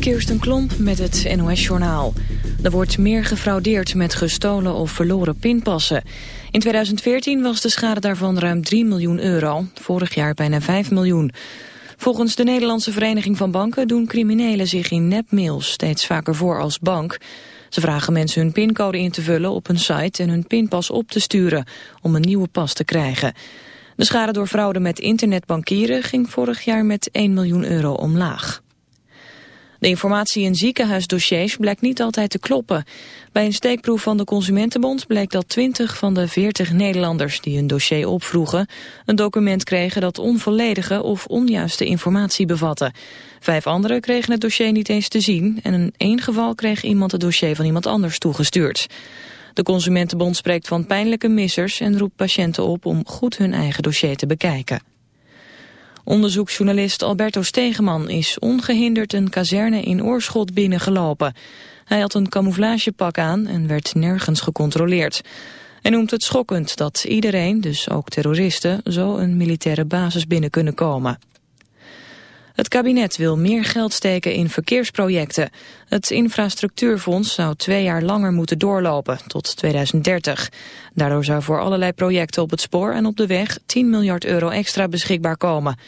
Kirsten Klomp met het NOS-journaal. Er wordt meer gefraudeerd met gestolen of verloren pinpassen. In 2014 was de schade daarvan ruim 3 miljoen euro. Vorig jaar bijna 5 miljoen. Volgens de Nederlandse Vereniging van Banken doen criminelen zich in nepmails steeds vaker voor als bank. Ze vragen mensen hun pincode in te vullen op een site en hun pinpas op te sturen om een nieuwe pas te krijgen. De schade door fraude met internetbankieren ging vorig jaar met 1 miljoen euro omlaag. De informatie in ziekenhuisdossiers blijkt niet altijd te kloppen. Bij een steekproef van de Consumentenbond bleek dat 20 van de 40 Nederlanders die een dossier opvroegen... een document kregen dat onvolledige of onjuiste informatie bevatte. Vijf anderen kregen het dossier niet eens te zien... en in één geval kreeg iemand het dossier van iemand anders toegestuurd. De Consumentenbond spreekt van pijnlijke missers en roept patiënten op om goed hun eigen dossier te bekijken. Onderzoeksjournalist Alberto Stegeman is ongehinderd een kazerne in Oorschot binnengelopen. Hij had een camouflagepak aan en werd nergens gecontroleerd. Hij noemt het schokkend dat iedereen, dus ook terroristen, zo een militaire basis binnen kunnen komen. Het kabinet wil meer geld steken in verkeersprojecten. Het infrastructuurfonds zou twee jaar langer moeten doorlopen, tot 2030. Daardoor zou voor allerlei projecten op het spoor en op de weg 10 miljard euro extra beschikbaar komen.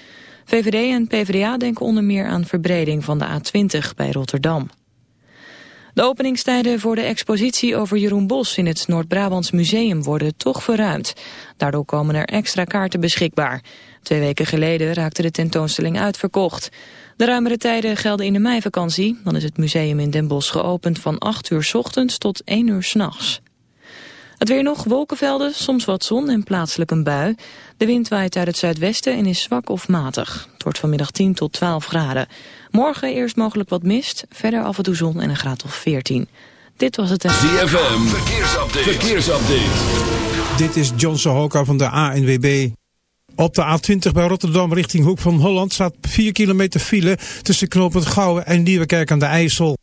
VVD en PvdA denken onder meer aan verbreding van de A20 bij Rotterdam. De openingstijden voor de expositie over Jeroen Bos in het Noord-Brabants Museum worden toch verruimd. Daardoor komen er extra kaarten beschikbaar. Twee weken geleden raakte de tentoonstelling uitverkocht. De ruimere tijden gelden in de meivakantie. Dan is het museum in Den Bosch geopend van 8 uur s ochtends tot 1 uur s nachts. Het weer nog, wolkenvelden, soms wat zon en plaatselijk een bui. De wind waait uit het zuidwesten en is zwak of matig. Het wordt vanmiddag 10 tot 12 graden. Morgen eerst mogelijk wat mist, verder af en toe zon en een graad of 14. Dit was het... ZFM, verkeersupdate. verkeersupdate. Dit is John Sohoka van de ANWB. Op de A20 bij Rotterdam richting Hoek van Holland staat 4 kilometer file tussen knooppunt Gouwen en Nieuwekerk aan de IJssel.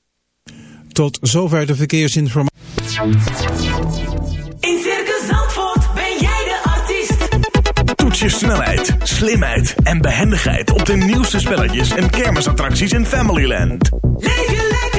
Tot zover de verkeersinformatie. In Circus Zandvoort ben jij de artiest. Toets je snelheid, slimheid en behendigheid op de nieuwste spelletjes en kermisattracties in Familyland. Leef je lekker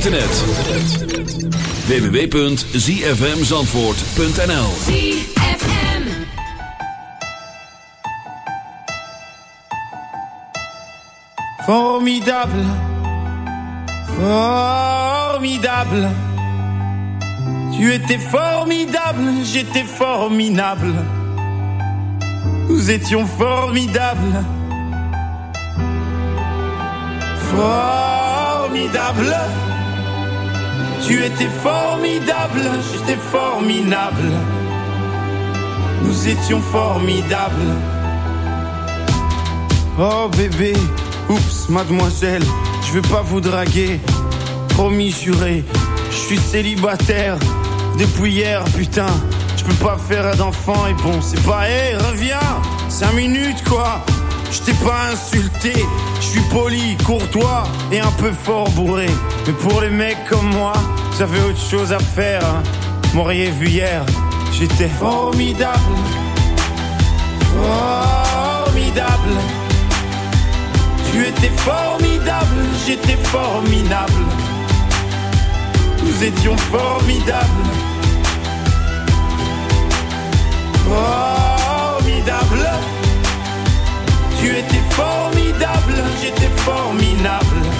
internet. www.zfmzandvoort.nl Formidable, formidable. Tu étais formidable, j'étais formidable. Nous étions formidables. Formidable. Tu étais formidable, j'étais formidable. Nous étions formidables. Oh bébé, oups, mademoiselle, je vais pas vous draguer. Promis, juré, je suis célibataire depuis hier, putain. Je peux pas faire d'enfant et bon, c'est pas, hé, reviens, cinq minutes quoi. Je t'ai pas insulté, je suis poli, courtois et un peu fort bourré. Mais pour les mecs comme moi, j'avais autre chose à faire. Hein. M'auriez vu hier, j'étais formidable. Formidable. Tu étais formidable, j'étais formidable. Nous étions formidables. Formidable. Tu étais formidable, j'étais formidable.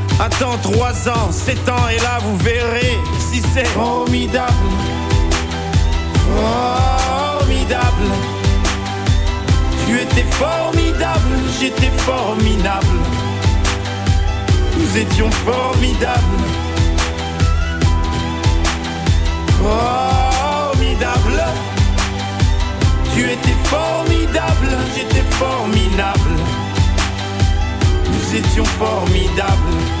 Attends 3 ans, 7 ans, et là vous verrez si c'est formidable. Formidable. Tu étais formidable, j'étais formidable. Nous étions formidables. Formidable. Tu étais formidable, j'étais formidable. Nous étions formidables.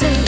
say.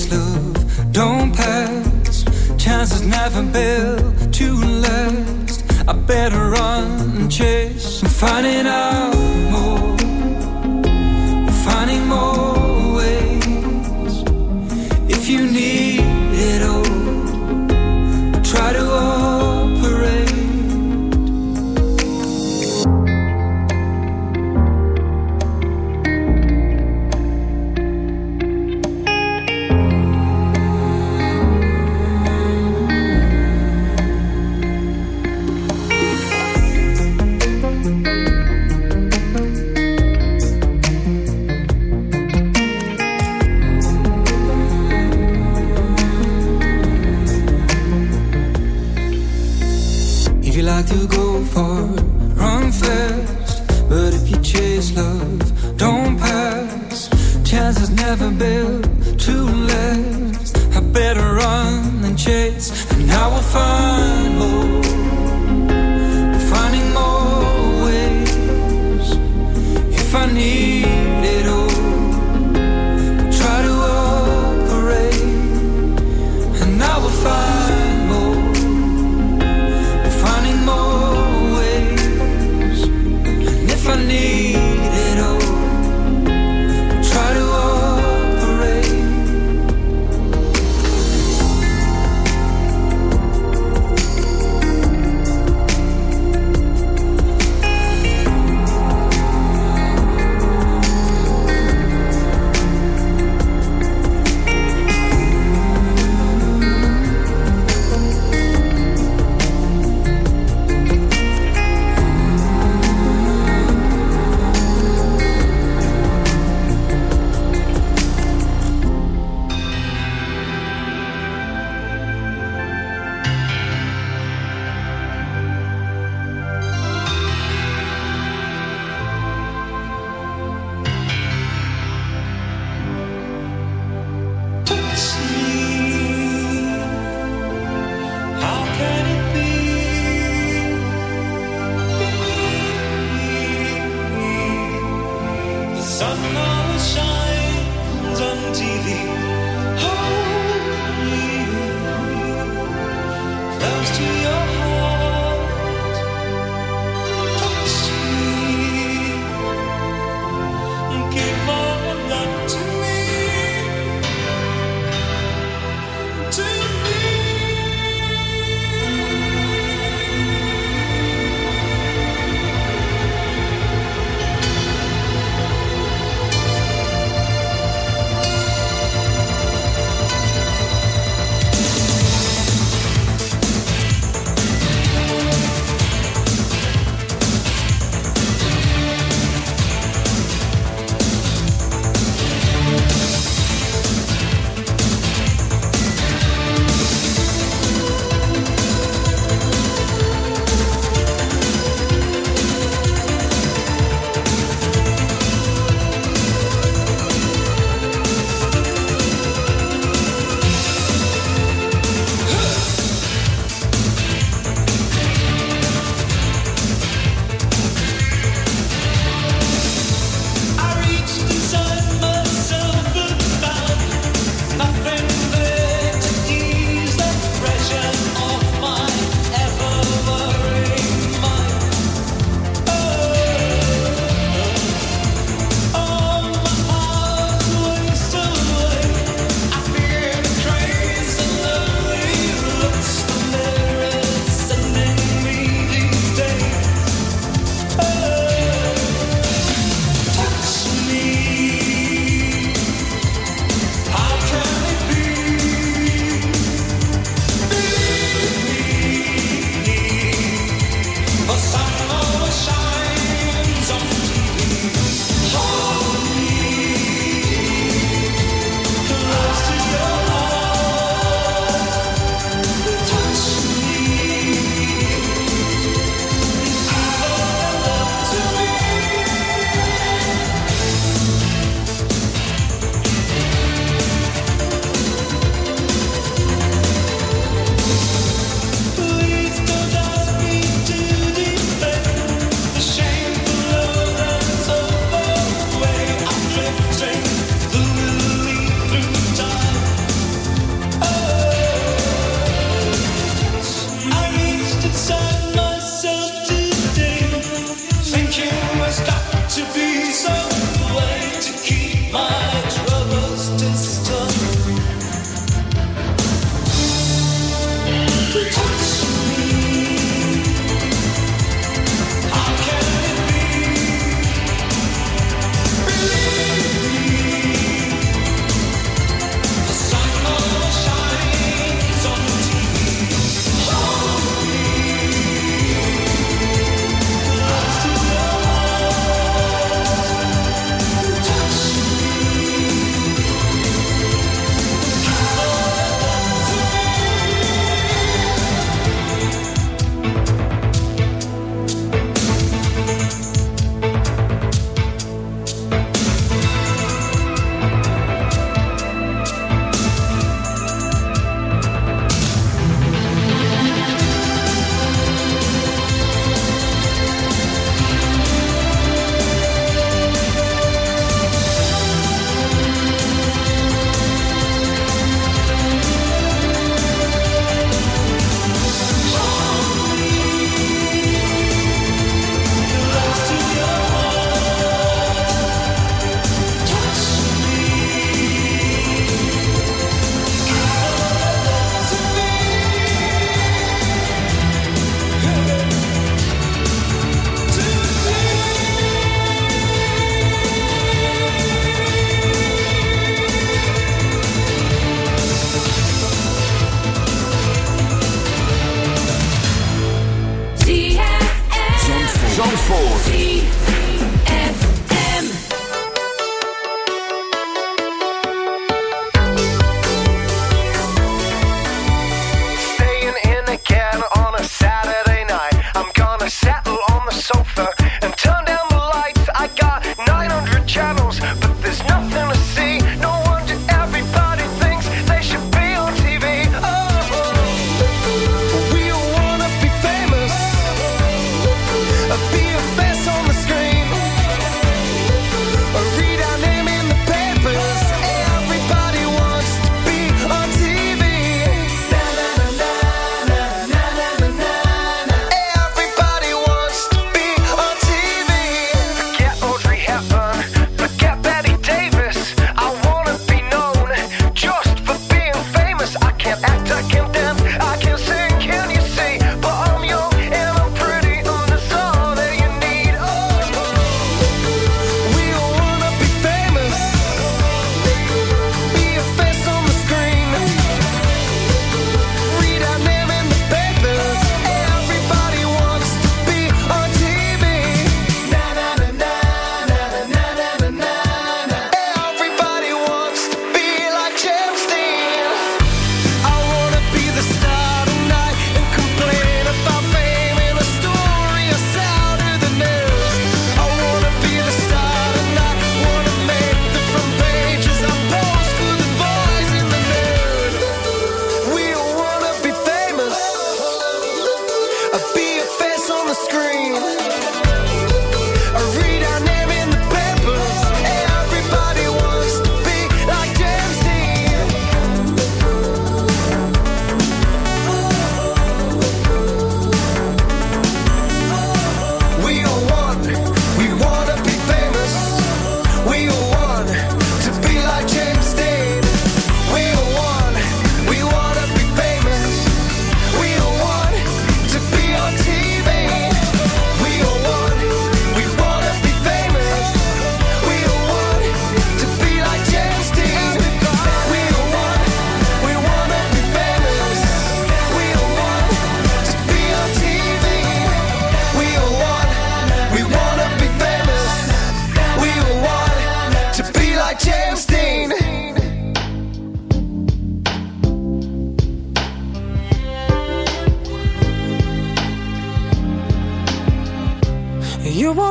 this love don't pass. Chances never built to last. I better run and chase and find it out.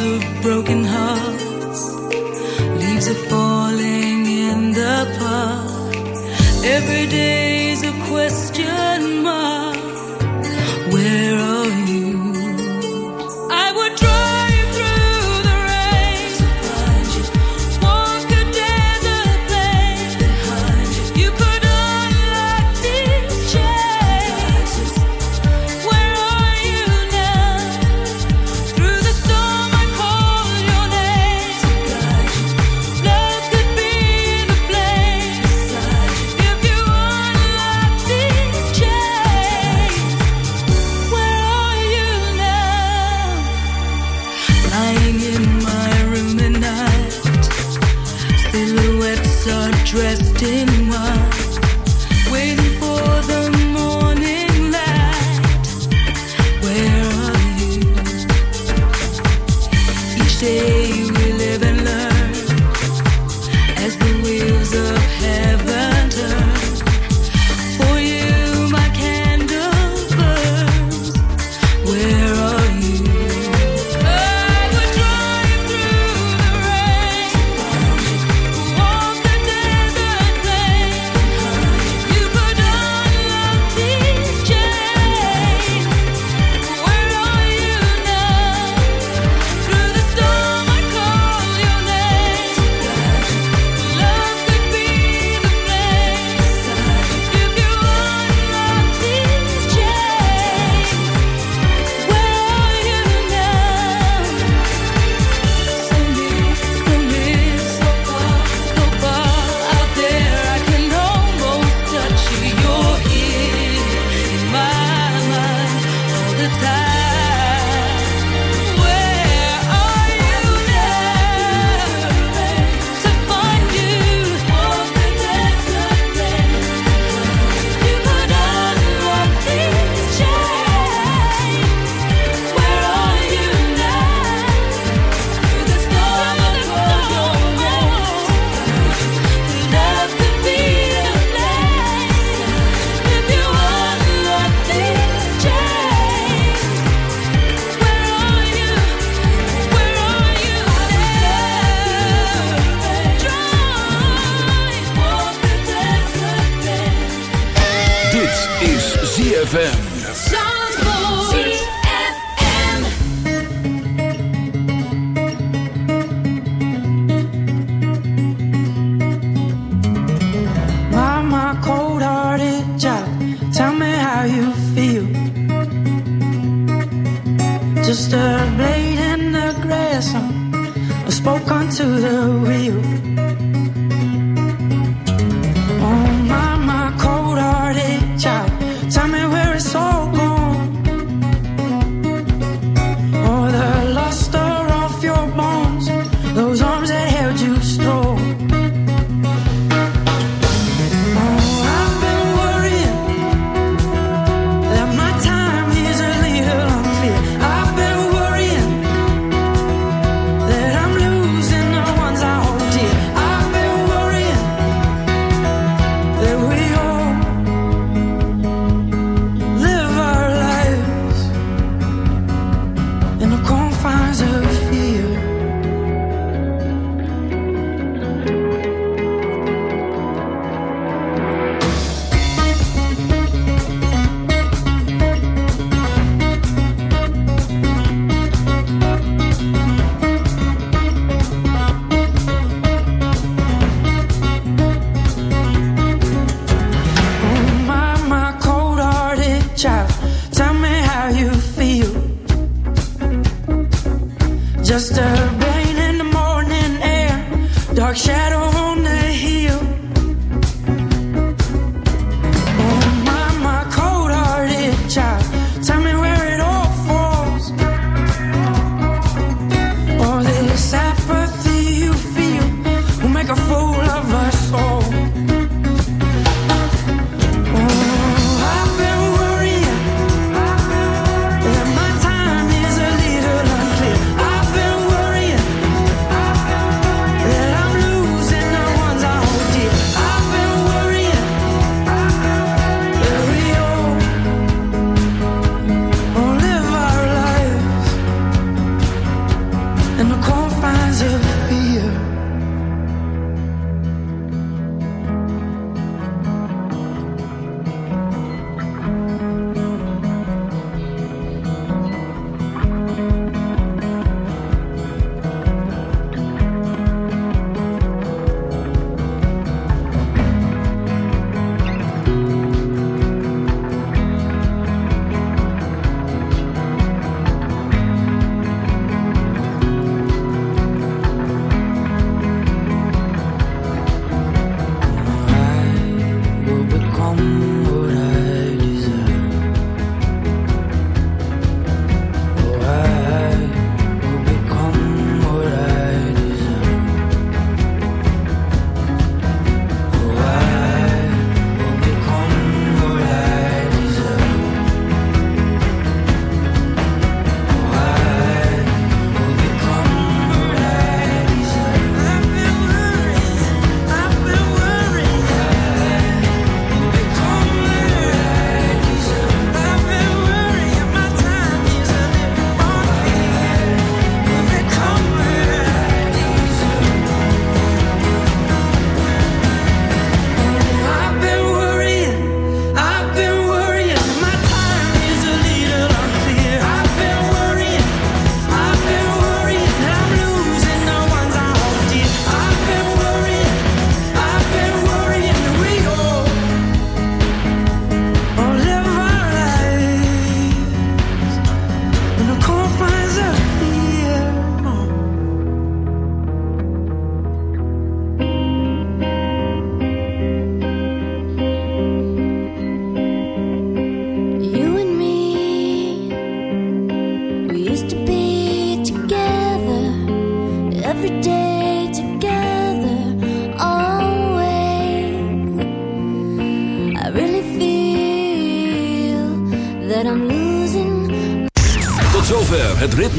of broken hearts, leaves are falling in the park every day.